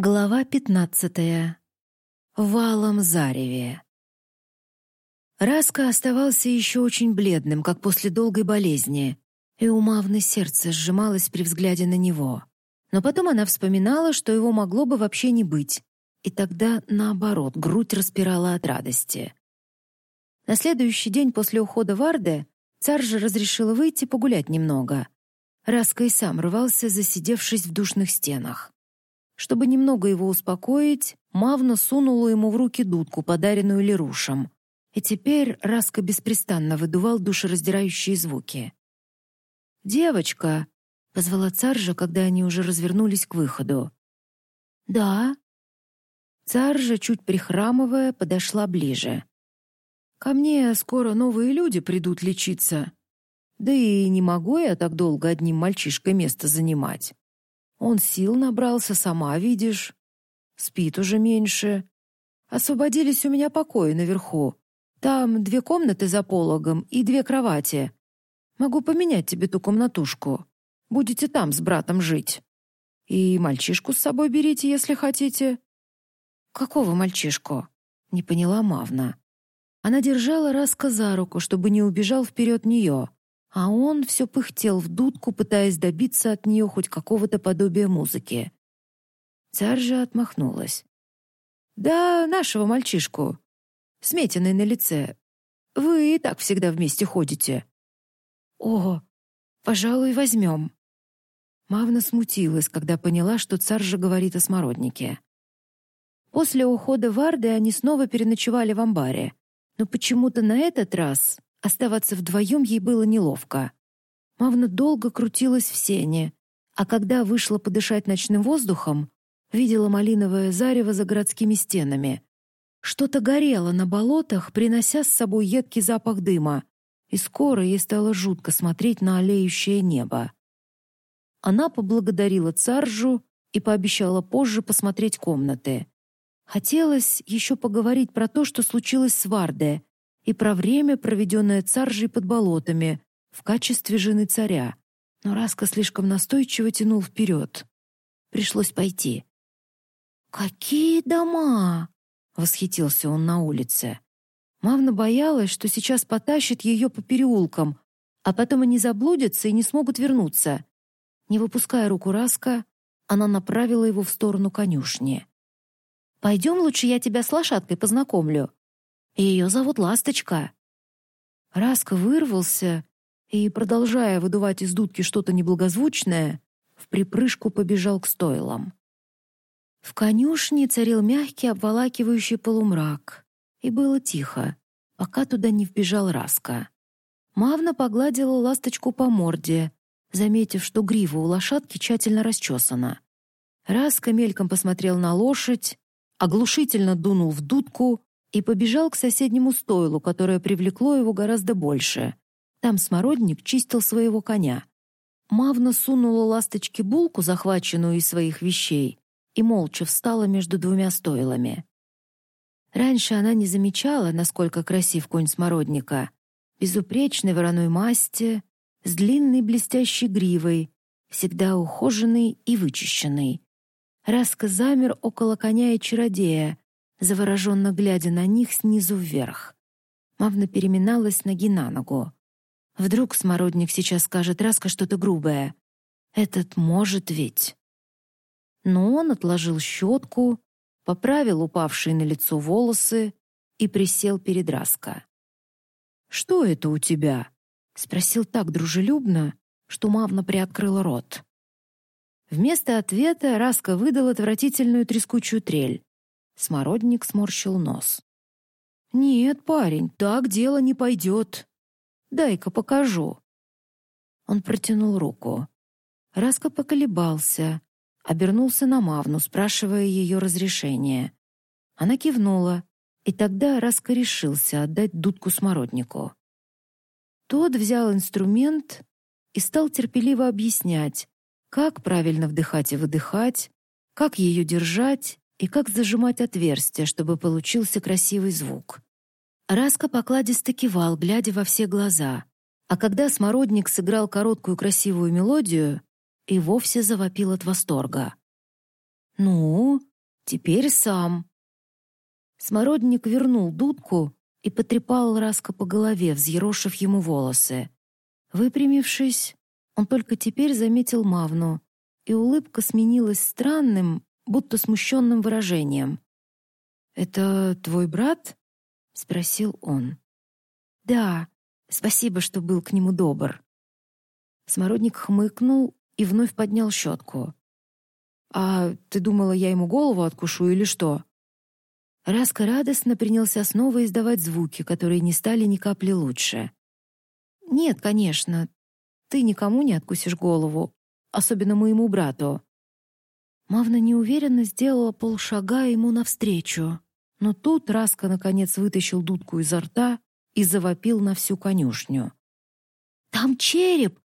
Глава пятнадцатая. Валом зареве. Раска оставался еще очень бледным, как после долгой болезни, и у Мавны сердце сжималось при взгляде на него. Но потом она вспоминала, что его могло бы вообще не быть, и тогда, наоборот, грудь распирала от радости. На следующий день после ухода Варды царь же разрешила выйти погулять немного. Раска и сам рвался, засидевшись в душных стенах. Чтобы немного его успокоить, Мавна сунула ему в руки дудку, подаренную Лерушем. И теперь Раска беспрестанно выдувал душераздирающие звуки. «Девочка!» — позвала Царжа, когда они уже развернулись к выходу. «Да?» Царжа, чуть прихрамывая, подошла ближе. «Ко мне скоро новые люди придут лечиться. Да и не могу я так долго одним мальчишкой место занимать. Он сил набрался, сама видишь. Спит уже меньше. Освободились у меня покои наверху. Там две комнаты за пологом и две кровати. Могу поменять тебе ту комнатушку. Будете там с братом жить. И мальчишку с собой берите, если хотите». «Какого мальчишку?» — не поняла Мавна. Она держала Раска за руку, чтобы не убежал вперед нее а он все пыхтел в дудку, пытаясь добиться от нее хоть какого-то подобия музыки. Царь же отмахнулась. «Да, нашего мальчишку. Сметиной на лице. Вы и так всегда вместе ходите». «О, пожалуй, возьмем». Мавна смутилась, когда поняла, что царь же говорит о смороднике. После ухода Варды они снова переночевали в амбаре, но почему-то на этот раз Оставаться вдвоем ей было неловко. Мавна долго крутилась в сене, а когда вышла подышать ночным воздухом, видела малиновое зарево за городскими стенами. Что-то горело на болотах, принося с собой едкий запах дыма, и скоро ей стало жутко смотреть на олеющее небо. Она поблагодарила царжу и пообещала позже посмотреть комнаты. Хотелось еще поговорить про то, что случилось с Варде, и про время, проведенное царжей под болотами в качестве жены царя. Но Раска слишком настойчиво тянул вперед. Пришлось пойти. «Какие дома!» — восхитился он на улице. Мавна боялась, что сейчас потащит ее по переулкам, а потом они заблудятся и не смогут вернуться. Не выпуская руку Раска, она направила его в сторону конюшни. «Пойдем лучше я тебя с лошадкой познакомлю. Ее зовут Ласточка». Раска вырвался и, продолжая выдувать из дудки что-то неблагозвучное, в припрыжку побежал к стойлам. В конюшне царил мягкий обволакивающий полумрак, и было тихо, пока туда не вбежал Раска. Мавна погладила ласточку по морде, заметив, что грива у лошадки тщательно расчесана. Раска мельком посмотрел на лошадь, оглушительно дунул в дудку и побежал к соседнему стойлу, которое привлекло его гораздо больше. Там смородник чистил своего коня. Мавна сунула ласточке булку, захваченную из своих вещей, и молча встала между двумя стойлами. Раньше она не замечала, насколько красив конь смородника. Безупречной вороной масти, с длинной блестящей гривой, всегда ухоженный и вычищенный. Раска замер около коня и чародея, завороженно глядя на них снизу вверх. Мавна переминалась ноги на ногу. Вдруг смородник сейчас скажет Раска что-то грубое. Этот может ведь. Но он отложил щетку, поправил упавшие на лицо волосы и присел перед Раска. «Что это у тебя?» — спросил так дружелюбно, что Мавна приоткрыла рот. Вместо ответа Раска выдал отвратительную трескучую трель. Смородник сморщил нос. «Нет, парень, так дело не пойдет. Дай-ка покажу». Он протянул руку. Раска поколебался, обернулся на Мавну, спрашивая ее разрешения. Она кивнула, и тогда Раска решился отдать дудку смороднику. Тот взял инструмент и стал терпеливо объяснять, как правильно вдыхать и выдыхать, как ее держать и как зажимать отверстие, чтобы получился красивый звук. Раска покладисто кивал, глядя во все глаза, а когда смородник сыграл короткую красивую мелодию, и вовсе завопил от восторга. «Ну, Теперь сам». Смородник вернул дудку и потрепал Раска по голове, взъерошив ему волосы. Выпрямившись, он только теперь заметил Мавну, и улыбка сменилась странным, будто смущенным выражением. «Это твой брат?» — спросил он. «Да, спасибо, что был к нему добр». Смородник хмыкнул и вновь поднял щетку. «А ты думала, я ему голову откушу или что?» Раска радостно принялся снова издавать звуки, которые не стали ни капли лучше. «Нет, конечно, ты никому не откусишь голову, особенно моему брату». Мавна неуверенно сделала полшага ему навстречу, но тут Раска наконец вытащил дудку изо рта и завопил на всю конюшню. «Там череп!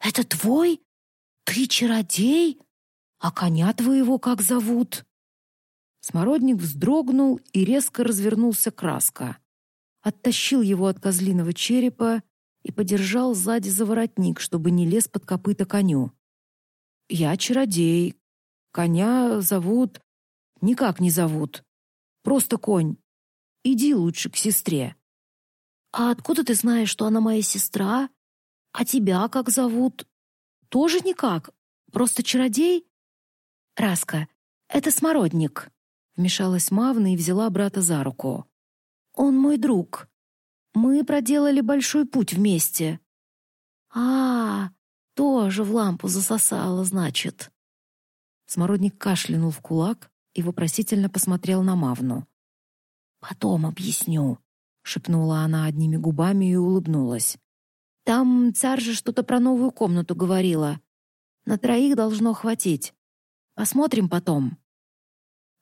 Это твой? Ты чародей? А коня твоего как зовут?» Смородник вздрогнул и резко развернулся краска. Оттащил его от козлиного черепа и подержал сзади за воротник, чтобы не лез под копыта коню. «Я чародей. Коня зовут...» «Никак не зовут. Просто конь. Иди лучше к сестре». «А откуда ты знаешь, что она моя сестра? А тебя как зовут?» «Тоже никак. Просто чародей?» «Раска, это Смородник», Вмешалась Мавна и взяла брата за руку. «Он мой друг. Мы проделали большой путь вместе». «А, тоже в лампу засосала, значит». Смородник кашлянул в кулак и вопросительно посмотрел на Мавну. «Потом объясню», — шепнула она одними губами и улыбнулась. «Там царь же что-то про новую комнату говорила. На троих должно хватить. Посмотрим потом».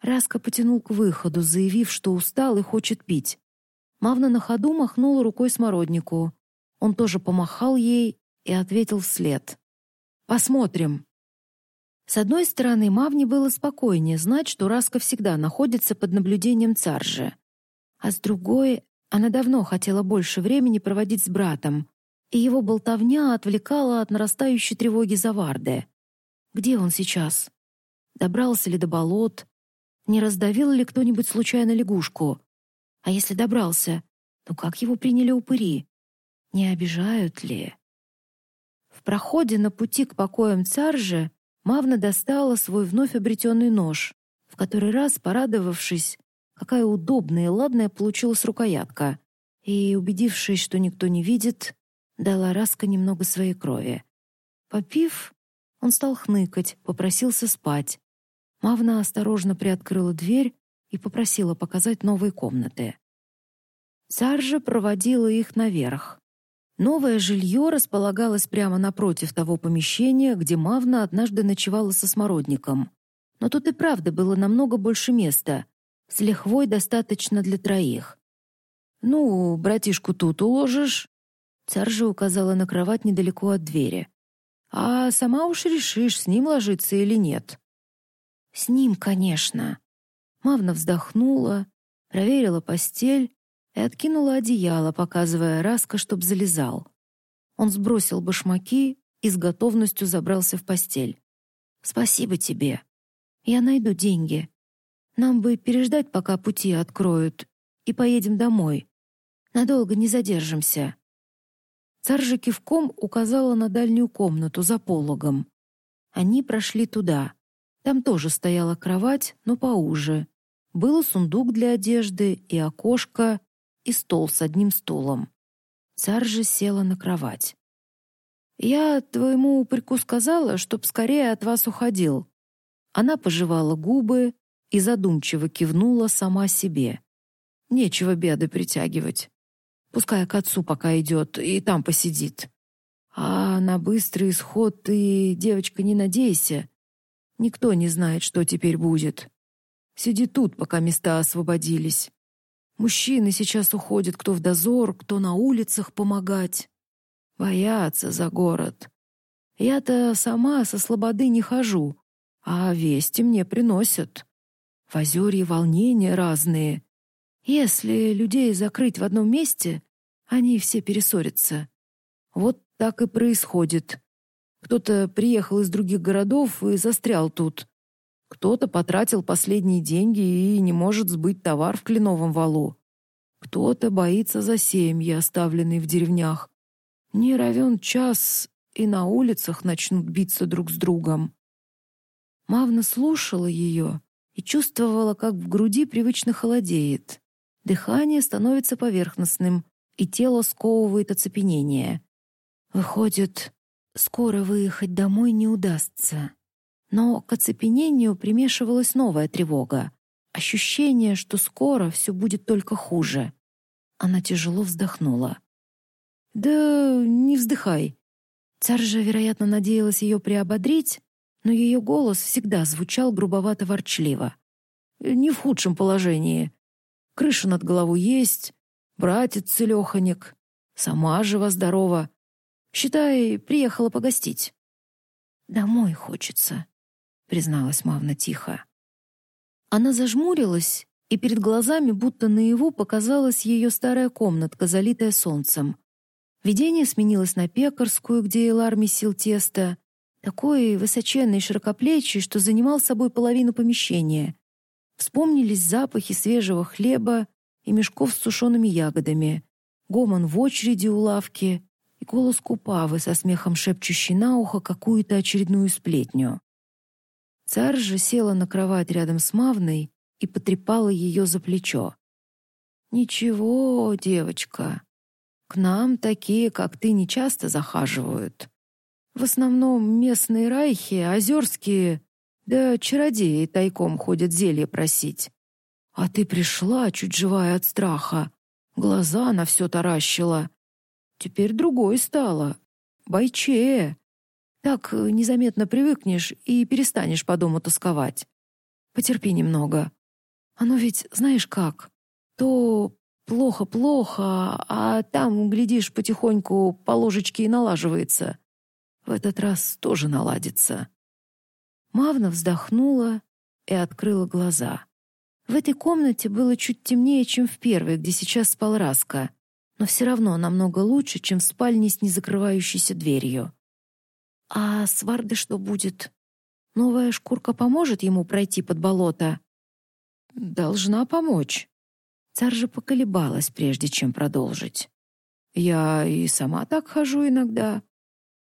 Раска потянул к выходу, заявив, что устал и хочет пить. Мавна на ходу махнула рукой смороднику. Он тоже помахал ей и ответил вслед. «Посмотрим». С одной стороны, Мавне было спокойнее знать, что Раска всегда находится под наблюдением царжи. А с другой, она давно хотела больше времени проводить с братом, и его болтовня отвлекала от нарастающей тревоги за Варде. Где он сейчас? Добрался ли до болот? Не раздавил ли кто-нибудь случайно лягушку? А если добрался, то как его приняли упыри? Не обижают ли? В проходе на пути к покоям царжа Мавна достала свой вновь обретенный нож, в который раз порадовавшись, какая удобная и ладная получилась рукоятка, и, убедившись, что никто не видит, дала Раска немного своей крови. Попив, он стал хныкать, попросился спать, Мавна осторожно приоткрыла дверь и попросила показать новые комнаты. Саржа проводила их наверх. Новое жилье располагалось прямо напротив того помещения, где Мавна однажды ночевала со смородником. Но тут и правда было намного больше места. С лихвой достаточно для троих. «Ну, братишку тут уложишь?» Царжа указала на кровать недалеко от двери. «А сама уж решишь, с ним ложиться или нет». С ним, конечно. Мавна вздохнула, проверила постель и откинула одеяло, показывая Раска, чтоб залезал. Он сбросил башмаки и с готовностью забрался в постель. «Спасибо тебе. Я найду деньги. Нам бы переждать, пока пути откроют, и поедем домой. Надолго не задержимся». Царжа кивком указала на дальнюю комнату за пологом. Они прошли туда. Там тоже стояла кровать, но поуже. Был сундук для одежды и окошко, и стол с одним стулом. Царь же села на кровать. «Я твоему упырьку сказала, чтоб скорее от вас уходил». Она пожевала губы и задумчиво кивнула сама себе. «Нечего беды притягивать. Пускай к отцу пока идет и там посидит. А на быстрый исход ты, девочка, не надейся. Никто не знает, что теперь будет. Сиди тут, пока места освободились. Мужчины сейчас уходят кто в дозор, кто на улицах помогать. Боятся за город. Я-то сама со слободы не хожу, а вести мне приносят. В озерье волнения разные. Если людей закрыть в одном месте, они все перессорятся. Вот так и происходит. Кто-то приехал из других городов и застрял тут. Кто-то потратил последние деньги и не может сбыть товар в кленовом валу. Кто-то боится за семьи, оставленные в деревнях. Не равен час, и на улицах начнут биться друг с другом. Мавна слушала ее и чувствовала, как в груди привычно холодеет. Дыхание становится поверхностным, и тело сковывает оцепенение. Выходит, скоро выехать домой не удастся. Но к оцепенению примешивалась новая тревога. Ощущение, что скоро все будет только хуже. Она тяжело вздохнула. «Да не вздыхай». Царжа, вероятно, надеялась ее приободрить, но ее голос всегда звучал грубовато-ворчливо. «Не в худшем положении. Крыша над головой есть, братец целеханик, сама жива-здорова. Считай, приехала погостить». «Домой хочется», — призналась Мавна тихо. Она зажмурилась, и перед глазами будто наяву показалась ее старая комнатка, залитая солнцем. Видение сменилось на пекарскую, где Элар месил тесто, такой высоченный и широкоплечий, что занимал собой половину помещения. Вспомнились запахи свежего хлеба и мешков с сушеными ягодами, гомон в очереди у лавки и голос Купавы со смехом шепчущий на ухо какую-то очередную сплетню. Царь же села на кровать рядом с Мавной и потрепала ее за плечо. «Ничего, девочка, к нам такие, как ты, не часто захаживают. В основном местные райхи, озерские, да чародеи тайком ходят зелье просить. А ты пришла, чуть живая от страха, глаза на все таращила. Теперь другой стала, бойчее. Так э, незаметно привыкнешь и перестанешь по дому тосковать. Потерпи немного. Оно ведь, знаешь как, то плохо-плохо, а там, глядишь, потихоньку по ложечке и налаживается. В этот раз тоже наладится. Мавна вздохнула и открыла глаза. В этой комнате было чуть темнее, чем в первой, где сейчас спал Раска, но все равно намного лучше, чем в спальне с незакрывающейся дверью. А с Варды что будет? Новая шкурка поможет ему пройти под болото? Должна помочь. Царь же поколебалась, прежде чем продолжить. Я и сама так хожу иногда.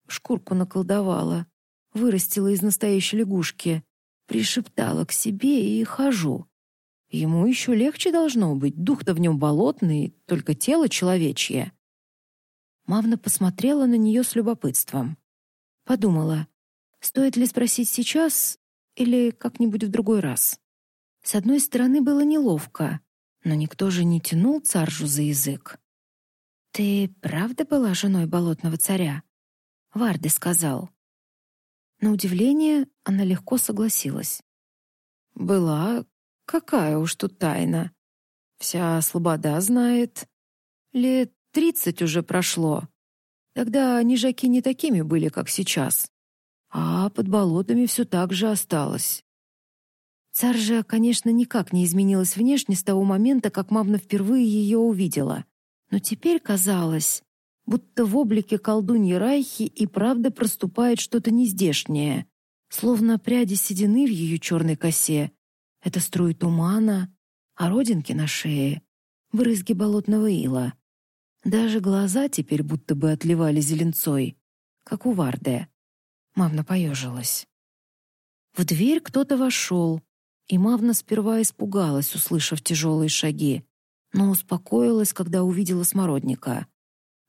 Шкурку наколдовала, вырастила из настоящей лягушки, пришептала к себе и хожу. Ему еще легче должно быть, дух-то в нем болотный, только тело человечье. Мавна посмотрела на нее с любопытством. Подумала, стоит ли спросить сейчас или как-нибудь в другой раз. С одной стороны, было неловко, но никто же не тянул царжу за язык. «Ты правда была женой болотного царя?» Варды сказал. На удивление она легко согласилась. «Была? Какая уж тут тайна. Вся слобода знает. Лет тридцать уже прошло. Тогда нижаки не такими были, как сейчас. А под болотами все так же осталось. Царжа, конечно, никак не изменилась внешне с того момента, как мамна впервые ее увидела. Но теперь казалось, будто в облике колдуньи Райхи и правда проступает что-то нездешнее, словно пряди седины в ее черной косе. Это струи тумана, а родинки на шее — брызги болотного ила. Даже глаза теперь будто бы отливали зеленцой, как у Варде. Мавна поежилась. В дверь кто-то вошел, и Мавна сперва испугалась, услышав тяжелые шаги, но успокоилась, когда увидела смородника.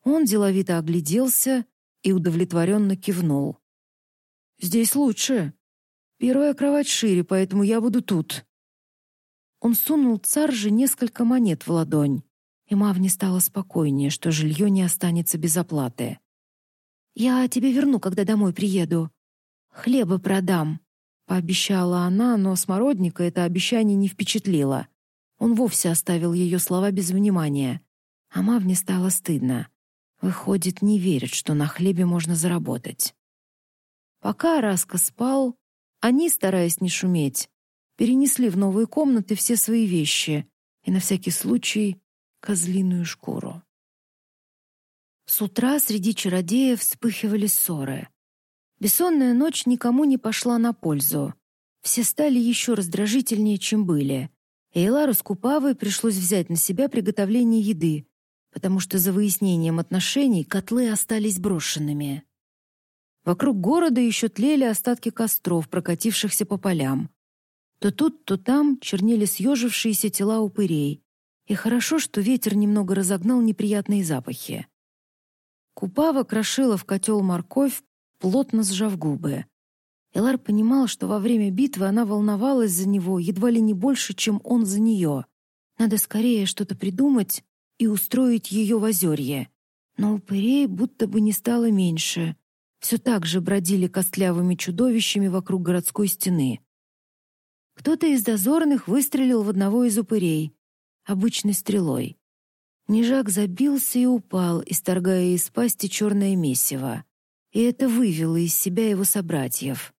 Он деловито огляделся и удовлетворенно кивнул. «Здесь лучше. Первая кровать шире, поэтому я буду тут». Он сунул царже несколько монет в ладонь и Мавне стало спокойнее, что жилье не останется без оплаты. «Я тебе верну, когда домой приеду. Хлеба продам», — пообещала она, но Смородника это обещание не впечатлило. Он вовсе оставил ее слова без внимания. А Мавне стало стыдно. Выходит, не верит, что на хлебе можно заработать. Пока Раска спал, они, стараясь не шуметь, перенесли в новые комнаты все свои вещи и на всякий случай козлиную шкуру. С утра среди чародеев вспыхивали ссоры. Бессонная ночь никому не пошла на пользу. все стали еще раздражительнее, чем были. И Элару с Купавой пришлось взять на себя приготовление еды, потому что за выяснением отношений котлы остались брошенными. Вокруг города еще тлели остатки костров, прокатившихся по полям. То тут, то там чернели съежившиеся тела упырей. И хорошо, что ветер немного разогнал неприятные запахи. Купава крошила в котел морковь, плотно сжав губы. Элар понимал, что во время битвы она волновалась за него едва ли не больше, чем он за нее. Надо скорее что-то придумать и устроить ее в озерье. Но упырей будто бы не стало меньше. Все так же бродили костлявыми чудовищами вокруг городской стены. Кто-то из дозорных выстрелил в одного из упырей, обычной стрелой. Нежак забился и упал, исторгая из пасти черное месиво. И это вывело из себя его собратьев.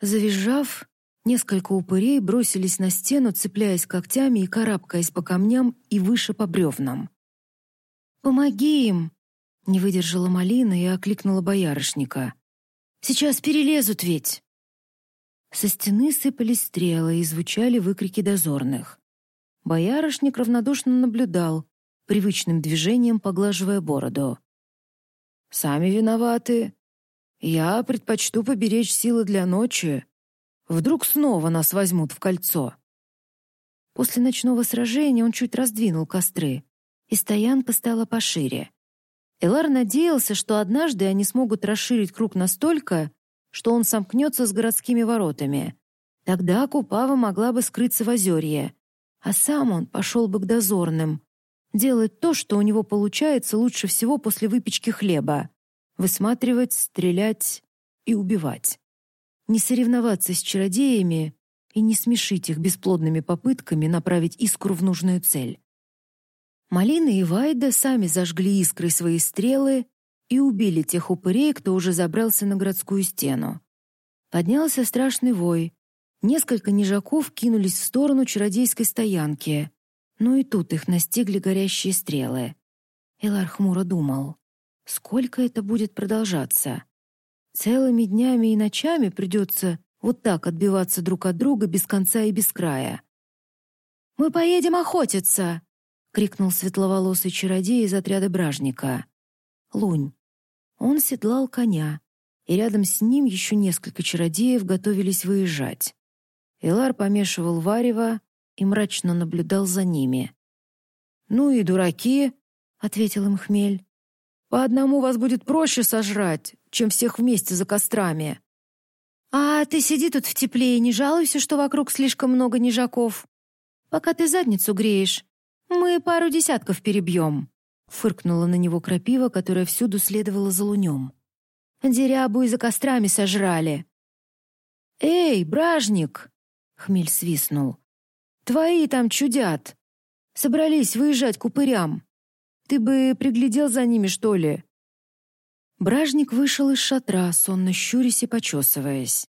Завизжав, несколько упырей бросились на стену, цепляясь когтями и карабкаясь по камням и выше по бревнам. «Помоги им!» — не выдержала Малина и окликнула боярышника. «Сейчас перелезут ведь!» Со стены сыпались стрелы и звучали выкрики дозорных. Боярышник равнодушно наблюдал, привычным движением поглаживая бороду. «Сами виноваты. Я предпочту поберечь силы для ночи. Вдруг снова нас возьмут в кольцо». После ночного сражения он чуть раздвинул костры, и стоянка стала пошире. Элар надеялся, что однажды они смогут расширить круг настолько, что он сомкнется с городскими воротами. Тогда Купава могла бы скрыться в озерье, а сам он пошел бы к дозорным, делать то, что у него получается лучше всего после выпечки хлеба — высматривать, стрелять и убивать. Не соревноваться с чародеями и не смешить их бесплодными попытками направить искру в нужную цель. Малина и Вайда сами зажгли искрой свои стрелы и убили тех упырей, кто уже забрался на городскую стену. Поднялся страшный вой. Несколько нежаков кинулись в сторону чародейской стоянки. Но и тут их настигли горящие стрелы. Элар хмуро думал, сколько это будет продолжаться? Целыми днями и ночами придется вот так отбиваться друг от друга без конца и без края. «Мы поедем охотиться!» — крикнул светловолосый чародей из отряда бражника. Лунь. Он седлал коня, и рядом с ним еще несколько чародеев готовились выезжать. Элар помешивал варево и мрачно наблюдал за ними. «Ну и дураки», — ответил им хмель. «По одному вас будет проще сожрать, чем всех вместе за кострами». «А ты сиди тут в тепле и не жалуйся, что вокруг слишком много нежаков. Пока ты задницу греешь, «Мы пару десятков перебьем», — фыркнула на него крапива, которая всюду следовала за лунем. «Дерябу и за кострами сожрали». «Эй, бражник!» — хмель свистнул. «Твои там чудят. Собрались выезжать к упырям. Ты бы приглядел за ними, что ли?» Бражник вышел из шатра, сонно щурясь и почесываясь.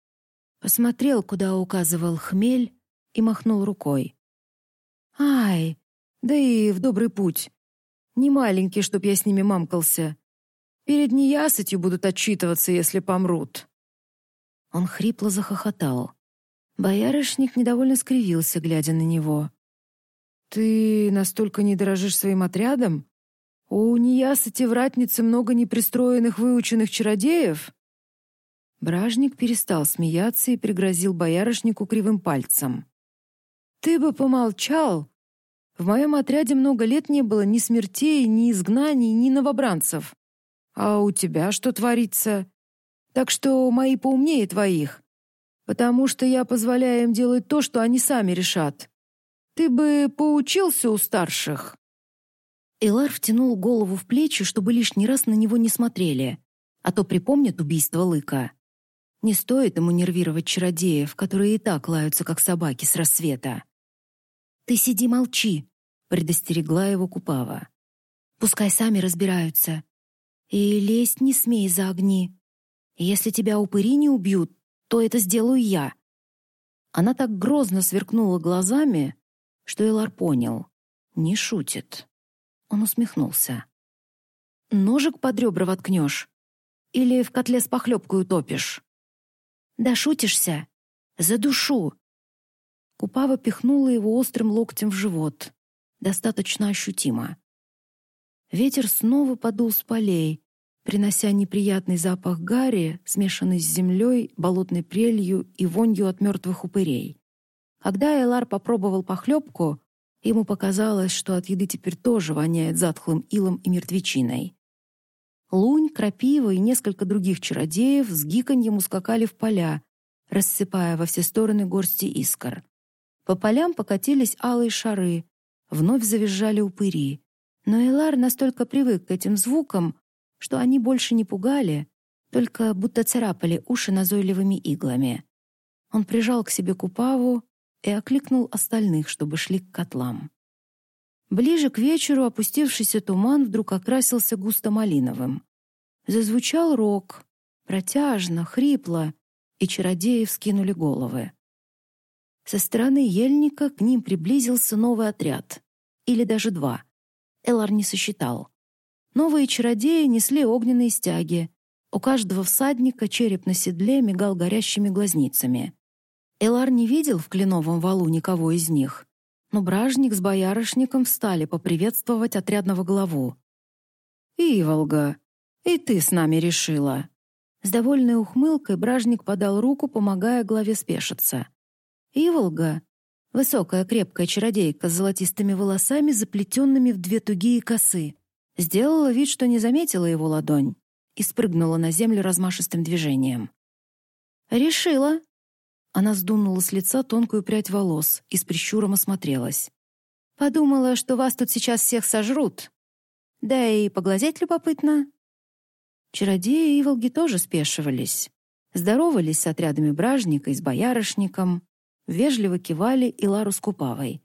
Посмотрел, куда указывал хмель, и махнул рукой. «Ай, да и в добрый путь. Не маленький, чтоб я с ними мамкался. Перед неясытью будут отчитываться, если помрут». Он хрипло захохотал. Боярышник недовольно скривился, глядя на него. «Ты настолько не дорожишь своим отрядом? У неясыти в ратнице много непристроенных выученных чародеев?» Бражник перестал смеяться и пригрозил боярышнику кривым пальцем. «Ты бы помолчал, в моем отряде много лет не было ни смертей, ни изгнаний, ни новобранцев. А у тебя что творится? Так что мои поумнее твоих, потому что я позволяю им делать то, что они сами решат. Ты бы поучился у старших». Элар втянул голову в плечи, чтобы лишний раз на него не смотрели, а то припомнят убийство Лыка. Не стоит ему нервировать чародеев, которые и так лаются, как собаки с рассвета. «Ты сиди молчи», предостерегла его Купава. Пускай сами разбираются. И лезть не смей за огни. Если тебя упыри не убьют, то это сделаю я. Она так грозно сверкнула глазами, что Элар понял. Не шутит. Он усмехнулся. «Ножик под ребра воткнешь? Или в котле с похлебкой утопишь?» «Да шутишься? За душу, Купава пихнула его острым локтем в живот. Достаточно ощутимо. Ветер снова подул с полей, принося неприятный запах гари, смешанный с землей, болотной прелью и вонью от мертвых упырей. Когда Элар попробовал похлебку, ему показалось, что от еды теперь тоже воняет затхлым илом и мертвечиной. Лунь, крапива и несколько других чародеев с гиканьем ускакали в поля, рассыпая во все стороны горсти искр. По полям покатились алые шары, вновь завизжали упыри. Но Элар настолько привык к этим звукам, что они больше не пугали, только будто царапали уши назойливыми иглами. Он прижал к себе Купаву и окликнул остальных, чтобы шли к котлам. Ближе к вечеру опустившийся туман вдруг окрасился густо-малиновым. Зазвучал рог, протяжно, хрипло, и чародеи вскинули головы. Со стороны ельника к ним приблизился новый отряд, или даже два. Элар не сосчитал. Новые чародеи несли огненные стяги. У каждого всадника череп на седле мигал горящими глазницами. Элар не видел в кленовом валу никого из них, но бражник с боярышником встали поприветствовать отрядного главу. «Иволга, и ты с нами решила!» С довольной ухмылкой бражник подал руку, помогая главе спешиться. Иволга, высокая крепкая чародейка с золотистыми волосами, заплетенными в две тугие косы, Сделала вид, что не заметила его ладонь и спрыгнула на землю размашистым движением. «Решила!» Она сдунула с лица тонкую прядь волос и с прищуром осмотрелась. «Подумала, что вас тут сейчас всех сожрут. Да и поглазеть любопытно». Чародеи и волги тоже спешивались. Здоровались с отрядами бражника и с боярышником, вежливо кивали и Лару с Купавой.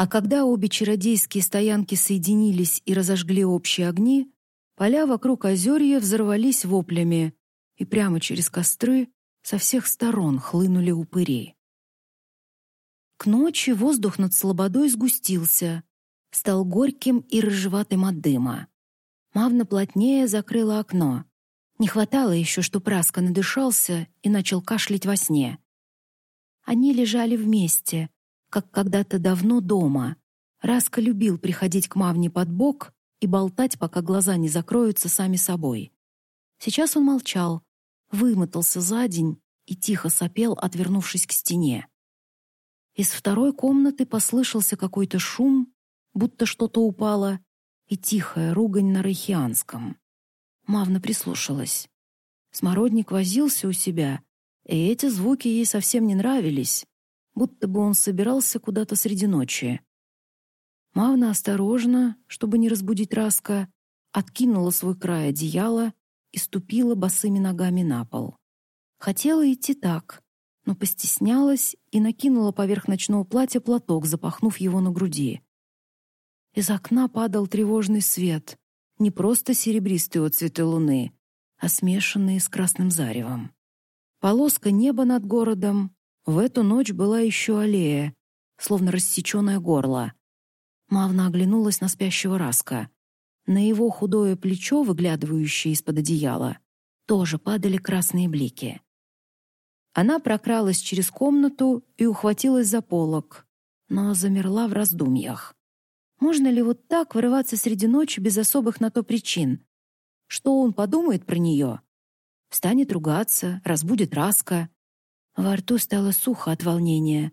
А когда обе чародейские стоянки соединились и разожгли общие огни, поля вокруг озерья взорвались воплями, и прямо через костры со всех сторон хлынули упыри. К ночи воздух над слободой сгустился, стал горьким и рыжеватым от дыма. Мавна плотнее закрыла окно. Не хватало еще, что Праска надышался и начал кашлять во сне. Они лежали вместе, как когда-то давно дома. Раска любил приходить к Мавне под бок и болтать, пока глаза не закроются сами собой. Сейчас он молчал, вымотался за день и тихо сопел, отвернувшись к стене. Из второй комнаты послышался какой-то шум, будто что-то упало, и тихая ругань на рейхианском. Мавна прислушалась. Смородник возился у себя, и эти звуки ей совсем не нравились, будто бы он собирался куда-то среди ночи. Мавна осторожно, чтобы не разбудить Раска, откинула свой край одеяла и ступила босыми ногами на пол. Хотела идти так, но постеснялась и накинула поверх ночного платья платок, запахнув его на груди. Из окна падал тревожный свет, не просто серебристые отцветы луны, а смешанные с красным заревом. Полоска неба над городом в эту ночь была еще аллея, словно рассеченное горло. Мавна оглянулась на спящего Раска. На его худое плечо, выглядывающее из-под одеяла, тоже падали красные блики. Она прокралась через комнату и ухватилась за полок, но замерла в раздумьях. Можно ли вот так вырываться среди ночи без особых на то причин? Что он подумает про нее? Станет ругаться, разбудит Раска. Во рту стало сухо от волнения,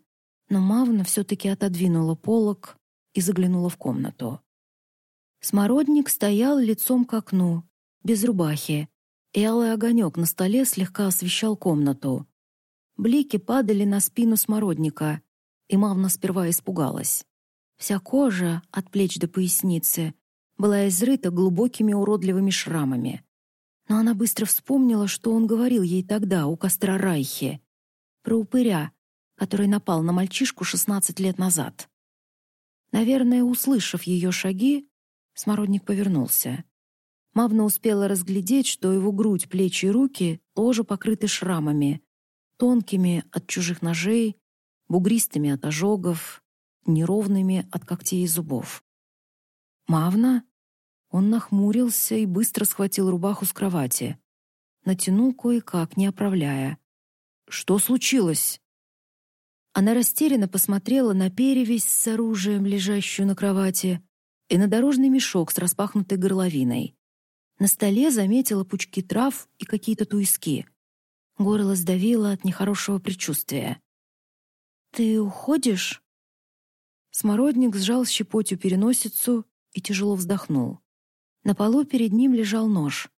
но Мавна все-таки отодвинула полок и заглянула в комнату. Смородник стоял лицом к окну, без рубахи, и алый огонек на столе слегка освещал комнату. Блики падали на спину смородника, и Мавна сперва испугалась. Вся кожа, от плеч до поясницы, была изрыта глубокими уродливыми шрамами. Но она быстро вспомнила, что он говорил ей тогда у костра Райхи, про упыря, который напал на мальчишку 16 лет назад. Наверное, услышав ее шаги, Смородник повернулся. Мавна успела разглядеть, что его грудь, плечи и руки тоже покрыты шрамами, тонкими от чужих ножей, бугристыми от ожогов, неровными от когтей и зубов. «Мавна?» Он нахмурился и быстро схватил рубаху с кровати. Натянул кое-как, не оправляя. Что случилось?» Она растерянно посмотрела на перевязь с оружием, лежащую на кровати, и на дорожный мешок с распахнутой горловиной. На столе заметила пучки трав и какие-то туиски. Горло сдавило от нехорошего предчувствия. «Ты уходишь?» Смородник сжал щепотью переносицу и тяжело вздохнул. На полу перед ним лежал нож.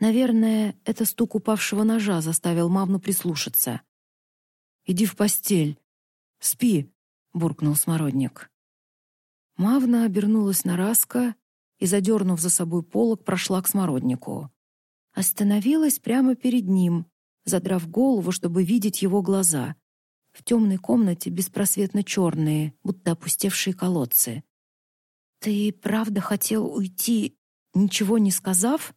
Наверное, это стук упавшего ножа заставил мамну прислушаться. «Иди в постель. Спи», — буркнул Смородник. Мавна обернулась на Раска и, задернув за собой полог, прошла к Смороднику. Остановилась прямо перед ним, задрав голову, чтобы видеть его глаза. В темной комнате беспросветно черные, будто опустевшие колодцы. «Ты правда хотел уйти, ничего не сказав?»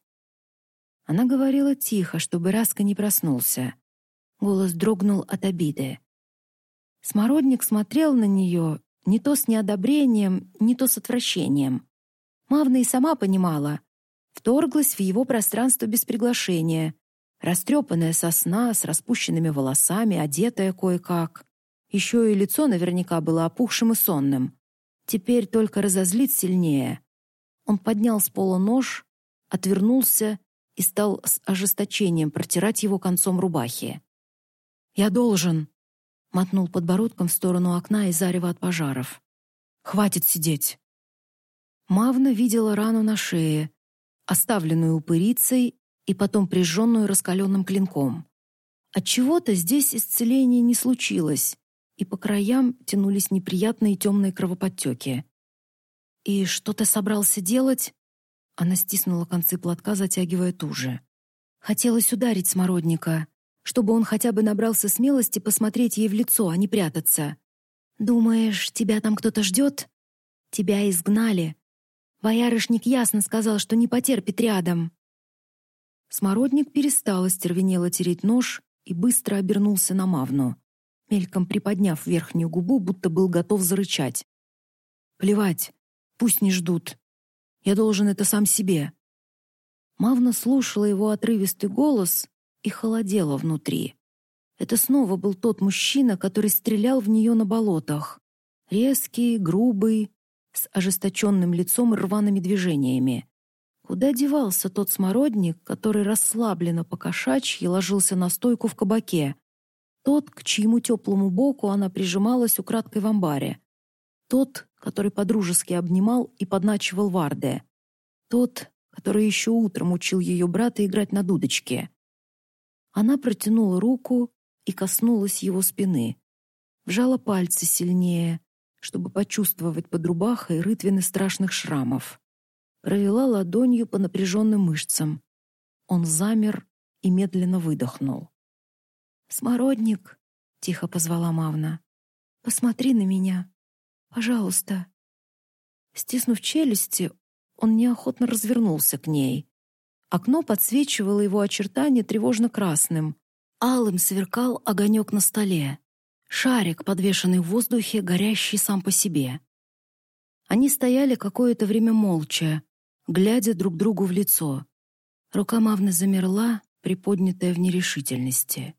Она говорила тихо, чтобы Раска не проснулся. Голос дрогнул от обиды. Смородник смотрел на нее не то с неодобрением, не то с отвращением. Мавна и сама понимала. Вторглась в его пространство без приглашения. Растрепанная сосна с распущенными волосами, одетая кое-как. Еще и лицо наверняка было опухшим и сонным. Теперь только разозлит сильнее. Он поднял с пола нож, отвернулся и стал с ожесточением протирать его концом рубахи. «Я должен», — мотнул подбородком в сторону окна и зарева от пожаров. «Хватит сидеть». Мавна видела рану на шее, оставленную упырицей и потом прижженную раскаленным клинком. От чего то здесь исцеления не случилось, и по краям тянулись неприятные темные кровоподтеки. «И что ты собрался делать?» Она стиснула концы платка, затягивая туже. Хотелось ударить смородника, чтобы он хотя бы набрался смелости посмотреть ей в лицо, а не прятаться. «Думаешь, тебя там кто-то ждет? Тебя изгнали. Боярышник ясно сказал, что не потерпит рядом». Смородник перестал остервенело тереть нож и быстро обернулся на Мавну, мельком приподняв верхнюю губу, будто был готов зарычать. «Плевать, пусть не ждут. Я должен это сам себе». Мавна слушала его отрывистый голос и холодела внутри. Это снова был тот мужчина, который стрелял в нее на болотах. Резкий, грубый, с ожесточенным лицом и рваными движениями. Куда девался тот смородник, который расслабленно покошачьи ложился на стойку в кабаке? Тот, к чьему теплому боку она прижималась украдкой в амбаре. Тот, который подружески обнимал и подначивал Варде. Тот, который еще утром учил ее брата играть на дудочке. Она протянула руку и коснулась его спины. Вжала пальцы сильнее, чтобы почувствовать под рубахой рытвины страшных шрамов. Провела ладонью по напряженным мышцам. Он замер и медленно выдохнул. «Смородник!» — тихо позвала Мавна. «Посмотри на меня!» Пожалуйста». Стиснув челюсти, он неохотно развернулся к ней. Окно подсвечивало его очертания тревожно-красным. Алым сверкал огонек на столе. Шарик, подвешенный в воздухе, горящий сам по себе. Они стояли какое-то время молча, глядя друг другу в лицо. Рука Мавны замерла, приподнятая в нерешительности.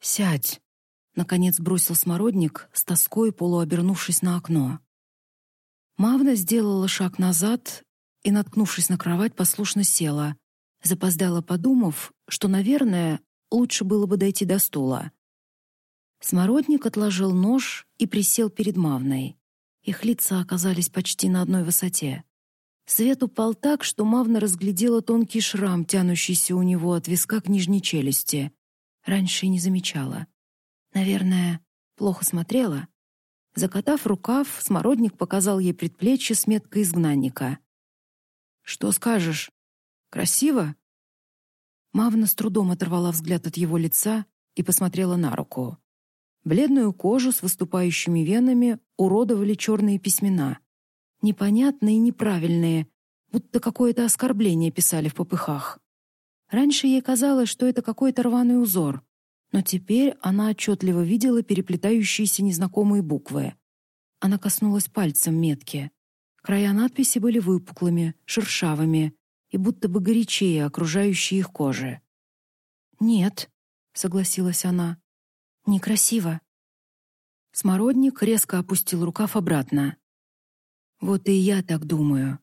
«Сядь», Наконец бросил смородник, с тоской полуобернувшись на окно. Мавна сделала шаг назад и, наткнувшись на кровать, послушно села, запоздала, подумав, что, наверное, лучше было бы дойти до стула. Смородник отложил нож и присел перед Мавной. Их лица оказались почти на одной высоте. Свет упал так, что Мавна разглядела тонкий шрам, тянущийся у него от виска к нижней челюсти. Раньше и не замечала. Наверное, плохо смотрела. Закатав рукав, смородник показал ей предплечье с меткой изгнанника. «Что скажешь? Красиво?» Мавна с трудом оторвала взгляд от его лица и посмотрела на руку. Бледную кожу с выступающими венами уродовали черные письмена. Непонятные и неправильные, будто какое-то оскорбление писали в попыхах. Раньше ей казалось, что это какой-то рваный узор, но теперь она отчетливо видела переплетающиеся незнакомые буквы. Она коснулась пальцем метки. Края надписи были выпуклыми, шершавыми и будто бы горячее окружающей их кожи. «Нет», — согласилась она, — «некрасиво». Смородник резко опустил рукав обратно. Вот и я так думаю.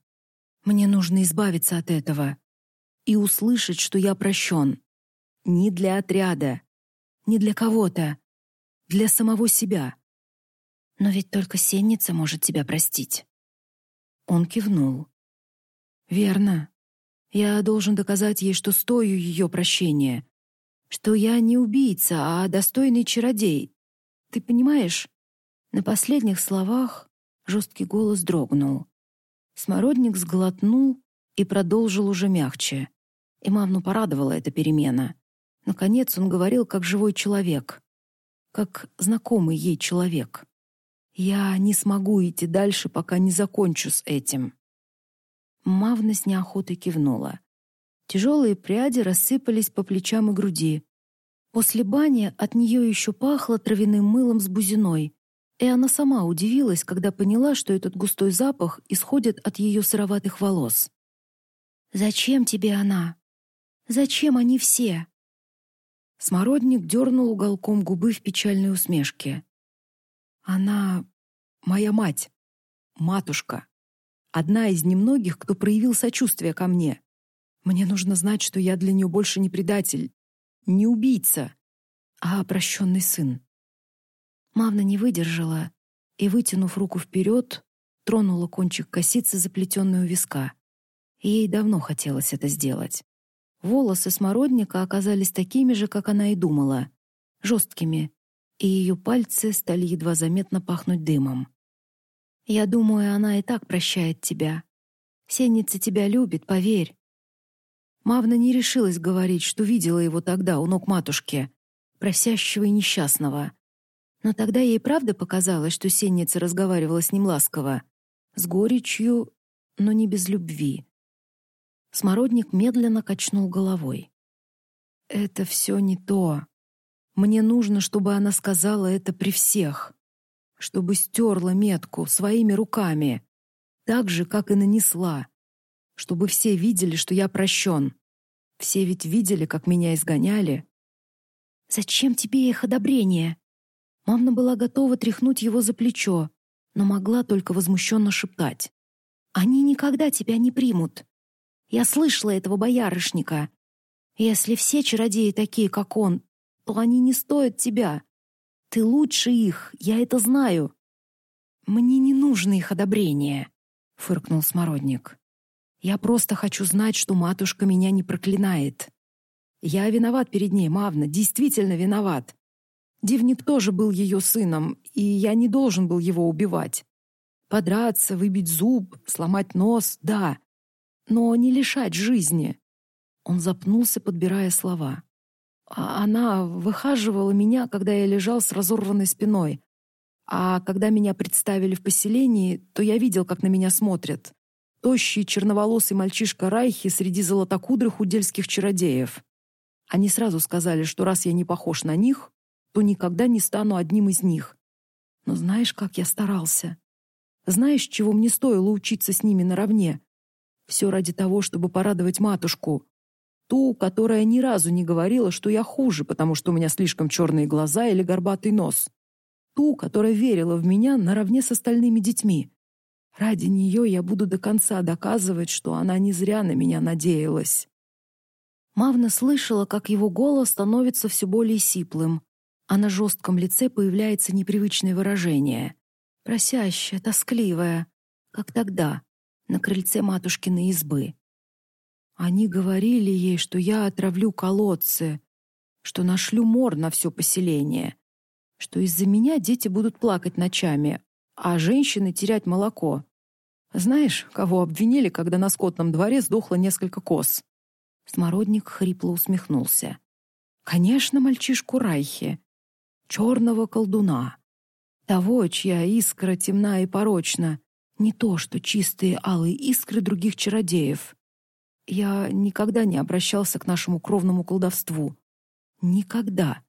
Мне нужно избавиться от этого и услышать, что я прощен. Не для отряда, не для кого-то, для самого себя. Но ведь только сенница может тебя простить. Он кивнул. Верно. Я должен доказать ей, что стою ее прощения, что я не убийца, а достойный чародей. Ты понимаешь? На последних словах жесткий голос дрогнул. Смородник сглотнул и продолжил уже мягче. И мамну порадовала эта перемена. Наконец он говорил как живой человек, как знакомый ей человек. Я не смогу идти дальше, пока не закончу с этим. Мавна с неохотой кивнула. Тяжелые пряди рассыпались по плечам и груди. После бани от нее еще пахло травяным мылом с бузиной, и она сама удивилась, когда поняла, что этот густой запах исходит от ее сыроватых волос. «Зачем тебе она? Зачем они все?» Смородник дернул уголком губы в печальной усмешке. Она моя мать, матушка. Одна из немногих, кто проявил сочувствие ко мне. Мне нужно знать, что я для нее больше не предатель, не убийца, а прощенный сын. Мавна не выдержала и, вытянув руку вперед, тронула кончик косицы, заплетенную виска. Ей давно хотелось это сделать. Волосы смородника оказались такими же, как она и думала, жесткими, и ее пальцы стали едва заметно пахнуть дымом. «Я думаю, она и так прощает тебя. Сенница тебя любит, поверь». Мавна не решилась говорить, что видела его тогда у ног матушки, просящего и несчастного. Но тогда ей правда показалось, что Сенница разговаривала с ним ласково, с горечью, но не без любви. Смородник медленно качнул головой. «Это все не то. Мне нужно, чтобы она сказала это при всех, чтобы стерла метку своими руками, так же, как и нанесла, чтобы все видели, что я прощен. Все ведь видели, как меня изгоняли. Зачем тебе их одобрение? Мамна была готова тряхнуть его за плечо, но могла только возмущенно шептать. Они никогда тебя не примут. Я слышала этого боярышника. Если все чародеи такие, как он, то они не стоят тебя. Ты лучше их, я это знаю. Мне не нужно их одобрение, фыркнул Смородник. Я просто хочу знать, что матушка меня не проклинает. Я виноват перед ней, Мавна, действительно виноват. Дивник тоже был ее сыном, и я не должен был его убивать. Подраться, выбить зуб, сломать нос — да, но не лишать жизни. Он запнулся, подбирая слова. А она выхаживала меня, когда я лежал с разорванной спиной. А когда меня представили в поселении, то я видел, как на меня смотрят. Тощий черноволосый мальчишка Райхи среди золотокудрых удельских чародеев. Они сразу сказали, что раз я не похож на них, то никогда не стану одним из них. Но знаешь, как я старался? Знаешь, чего мне стоило учиться с ними наравне? Все ради того, чтобы порадовать матушку. Ту, которая ни разу не говорила, что я хуже, потому что у меня слишком черные глаза или горбатый нос. Ту, которая верила в меня наравне с остальными детьми. Ради нее я буду до конца доказывать, что она не зря на меня надеялась. Мавна слышала, как его голос становится все более сиплым, а на жестком лице появляется непривычное выражение. Просящее, тоскливое, как тогда, на крыльце матушкиной избы. Они говорили ей, что я отравлю колодцы, что нашлю мор на все поселение, что из-за меня дети будут плакать ночами, а женщины терять молоко. Знаешь, кого обвинили, когда на скотном дворе сдохло несколько коз? Смородник хрипло усмехнулся. Конечно, мальчишку Райхи, черного колдуна, того, чья искра темна и порочна, не то, что чистые алые искры других чародеев. Я никогда не обращался к нашему кровному колдовству. Никогда.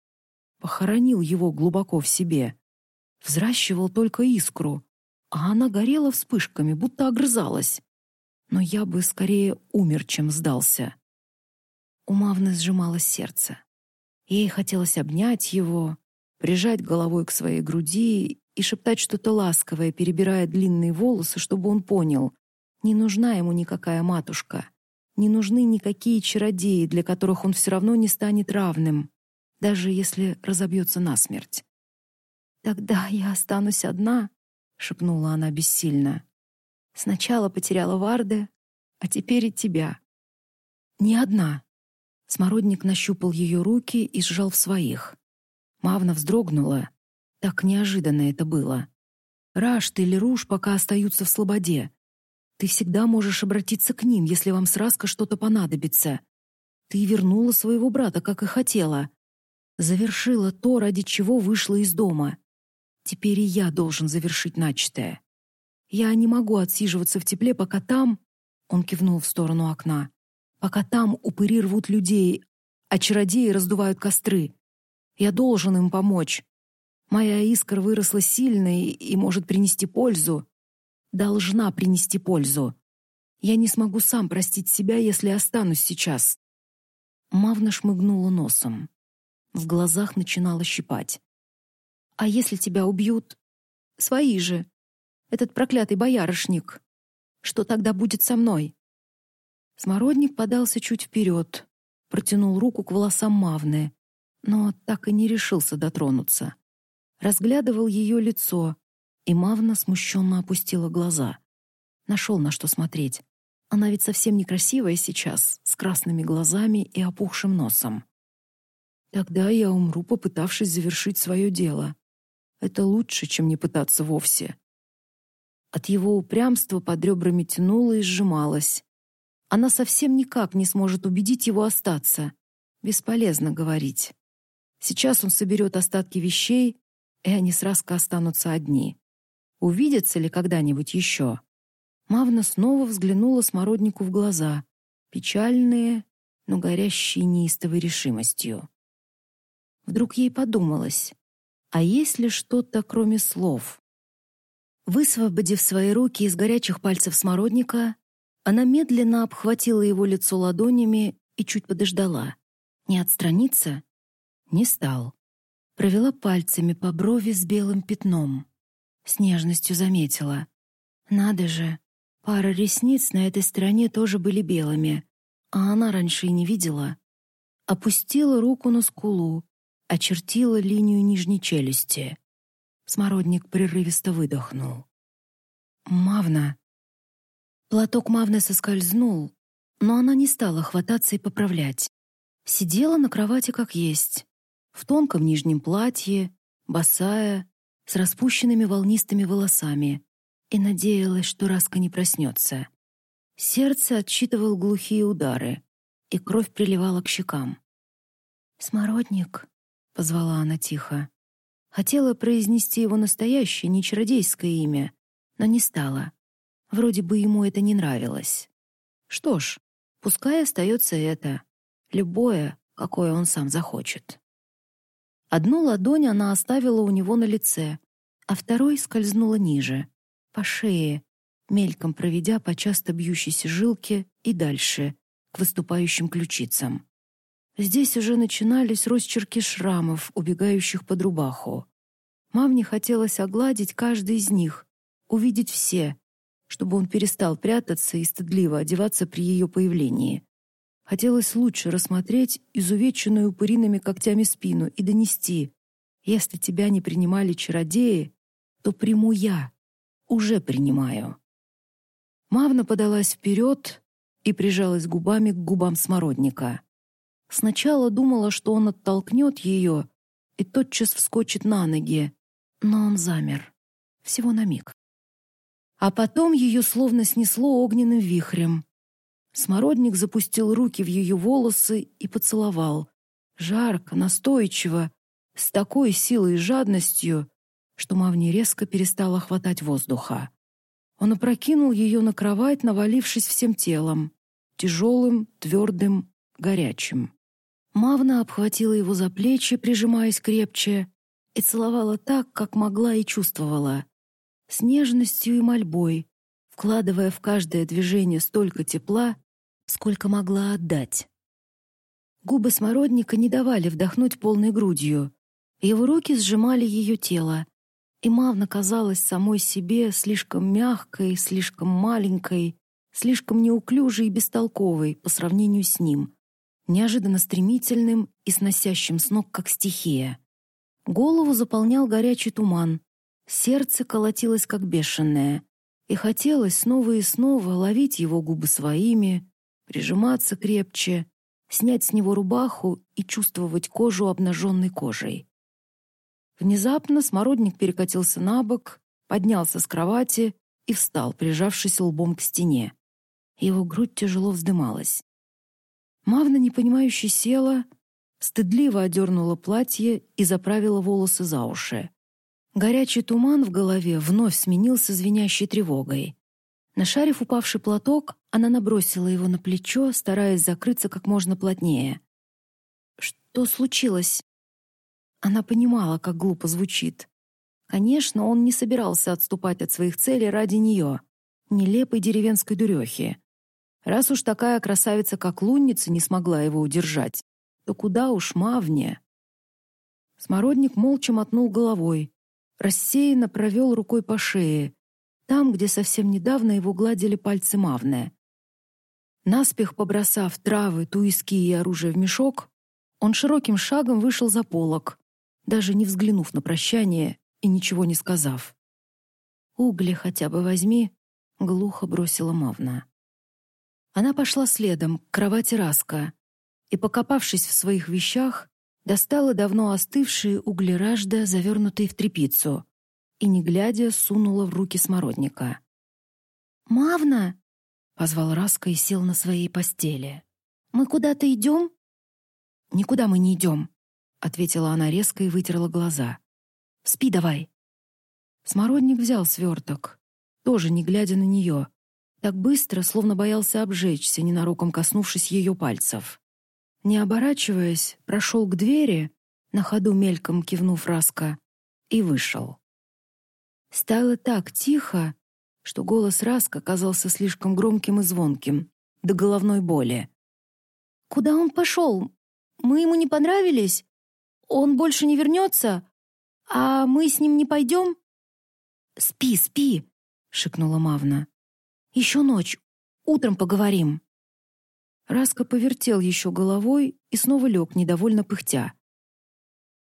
Похоронил его глубоко в себе. Взращивал только искру, а она горела вспышками, будто огрызалась. Но я бы скорее умер, чем сдался. У Мавны сжималось сердце. Ей хотелось обнять его, прижать головой к своей груди и шептать что-то ласковое, перебирая длинные волосы, чтобы он понял. Не нужна ему никакая матушка. Не нужны никакие чародеи, для которых он все равно не станет равным, даже если разобьется насмерть. «Тогда я останусь одна», — шепнула она бессильно. «Сначала потеряла Варде, а теперь и тебя». «Не одна». Смородник нащупал ее руки и сжал в своих. Мавна вздрогнула. Так неожиданно это было. Рашт или Руж пока остаются в слободе. Ты всегда можешь обратиться к ним, если вам с Раска что-то понадобится. Ты вернула своего брата, как и хотела. Завершила то, ради чего вышла из дома. Теперь и я должен завершить начатое. Я не могу отсиживаться в тепле, пока там...» Он кивнул в сторону окна. «Пока там упыри рвут людей, а чародеи раздувают костры. Я должен им помочь. Моя искра выросла сильной и может принести пользу. Должна принести пользу. Я не смогу сам простить себя, если останусь сейчас. Мавна шмыгнула носом. В глазах начинало щипать. А если тебя убьют? Свои же. Этот проклятый боярышник. Что тогда будет со мной? Смородник подался чуть вперед, протянул руку к волосам Мавны, но так и не решился дотронуться разглядывал ее лицо, и Мавна смущенно опустила глаза. Нашел на что смотреть. Она ведь совсем некрасивая сейчас, с красными глазами и опухшим носом. Тогда я умру, попытавшись завершить свое дело. Это лучше, чем не пытаться вовсе. От его упрямства под ребрами тянуло и сжималось. Она совсем никак не сможет убедить его остаться. Бесполезно говорить. Сейчас он соберет остатки вещей, и они с Раска останутся одни. Увидятся ли когда-нибудь еще? Мавна снова взглянула смороднику в глаза, печальные, но горящие неистовой решимостью. Вдруг ей подумалось, а есть ли что-то, кроме слов? Высвободив свои руки из горячих пальцев смородника, она медленно обхватила его лицо ладонями и чуть подождала. Не отстраниться? Не стал провела пальцами по брови с белым пятном. С нежностью заметила. Надо же, пара ресниц на этой стороне тоже были белыми, а она раньше и не видела. Опустила руку на скулу, очертила линию нижней челюсти. Смородник прерывисто выдохнул. «Мавна!» Платок Мавны соскользнул, но она не стала хвататься и поправлять. Сидела на кровати как есть, в тонком нижнем платье, босая, с распущенными волнистыми волосами, и надеялась, что Раска не проснется. Сердце отсчитывал глухие удары, и кровь приливала к щекам. «Смородник», — позвала она тихо. Хотела произнести его настоящее, не чародейское имя, но не стала. Вроде бы ему это не нравилось. Что ж, пускай остается это, любое, какое он сам захочет. Одну ладонь она оставила у него на лице, а второй скользнула ниже, по шее, мельком проведя по часто бьющейся жилке и дальше, к выступающим ключицам. Здесь уже начинались росчерки шрамов, убегающих под рубаху. Мамне хотелось огладить каждый из них, увидеть все, чтобы он перестал прятаться и стыдливо одеваться при ее появлении. Хотелось лучше рассмотреть изувеченную упыриными когтями спину и донести. Если тебя не принимали чародеи, то приму я. Уже принимаю. Мавна подалась вперед и прижалась губами к губам смородника. Сначала думала, что он оттолкнет ее и тотчас вскочит на ноги, но он замер. Всего на миг. А потом ее словно снесло огненным вихрем. Смородник запустил руки в ее волосы и поцеловал. Жарко, настойчиво, с такой силой и жадностью, что Мавни резко перестала хватать воздуха. Он опрокинул ее на кровать, навалившись всем телом, тяжелым, твердым, горячим. Мавна обхватила его за плечи, прижимаясь крепче, и целовала так, как могла и чувствовала, с нежностью и мольбой, вкладывая в каждое движение столько тепла, сколько могла отдать. Губы смородника не давали вдохнуть полной грудью, Его руки сжимали ее тело, и Мавна казалась самой себе слишком мягкой, слишком маленькой, слишком неуклюжей и бестолковой по сравнению с ним, неожиданно стремительным и сносящим с ног, как стихия. Голову заполнял горячий туман, сердце колотилось, как бешеное, и хотелось снова и снова ловить его губы своими, прижиматься крепче, снять с него рубаху и чувствовать кожу обнаженной кожей. Внезапно смородник перекатился на бок, поднялся с кровати и встал, прижавшись лбом к стене. Его грудь тяжело вздымалась. Мавна, непонимающе, села, стыдливо одернула платье и заправила волосы за уши. Горячий туман в голове вновь сменился звенящей тревогой. Нашарив упавший платок, она набросила его на плечо, стараясь закрыться как можно плотнее. «Что случилось?» Она понимала, как глупо звучит. Конечно, он не собирался отступать от своих целей ради нее, нелепой деревенской дурехи. Раз уж такая красавица, как лунница, не смогла его удержать, то куда уж Мавне? Смородник молча мотнул головой, рассеянно провел рукой по шее, там, где совсем недавно его гладили пальцы Мавне. Наспех побросав травы, туиски и оружие в мешок, он широким шагом вышел за полок, даже не взглянув на прощание и ничего не сказав. «Угли хотя бы возьми», — глухо бросила Мавна. Она пошла следом к кровати Раска и, покопавшись в своих вещах, достала давно остывшие угли ражда, завернутые в тряпицу, и, не глядя, сунула в руки смородника. «Мавна!» — позвал Раска и сел на своей постели. «Мы куда-то идем?» «Никуда мы не идем», — ответила она резко и вытерла глаза. «Спи давай». Смородник взял сверток, тоже не глядя на нее, так быстро, словно боялся обжечься, ненароком коснувшись ее пальцев. Не оборачиваясь, прошел к двери, на ходу мельком кивнув Раска, и вышел. Стало так тихо, что голос Раска казался слишком громким и звонким, до головной боли. «Куда он пошел? Мы ему не понравились? Он больше не вернется? А мы с ним не пойдем?» «Спи, спи!» — шикнула Мавна. «Еще ночь. Утром поговорим». Раска повертел еще головой и снова лег, недовольно пыхтя.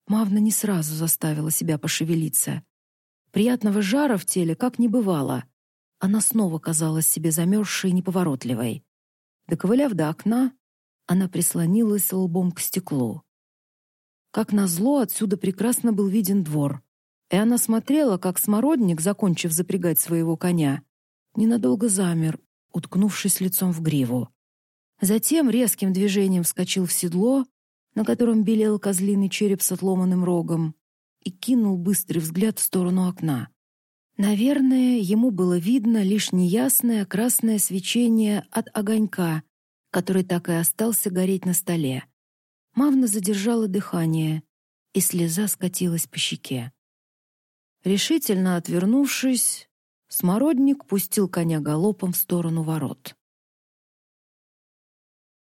Мавна не сразу заставила себя пошевелиться. Приятного жара в теле как не бывало. Она снова казалась себе замерзшей и неповоротливой. Доковыляв до окна, она прислонилась лбом к стеклу. Как назло, отсюда прекрасно был виден двор. И она смотрела, как смородник, закончив запрягать своего коня, ненадолго замер, уткнувшись лицом в гриву. Затем резким движением вскочил в седло, на котором белел козлиный череп с отломанным рогом, и кинул быстрый взгляд в сторону окна. Наверное, ему было видно лишь неясное красное свечение от огонька, который так и остался гореть на столе. Мавна задержала дыхание, и слеза скатилась по щеке. Решительно отвернувшись, смородник пустил коня галопом в сторону ворот.